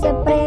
se prende.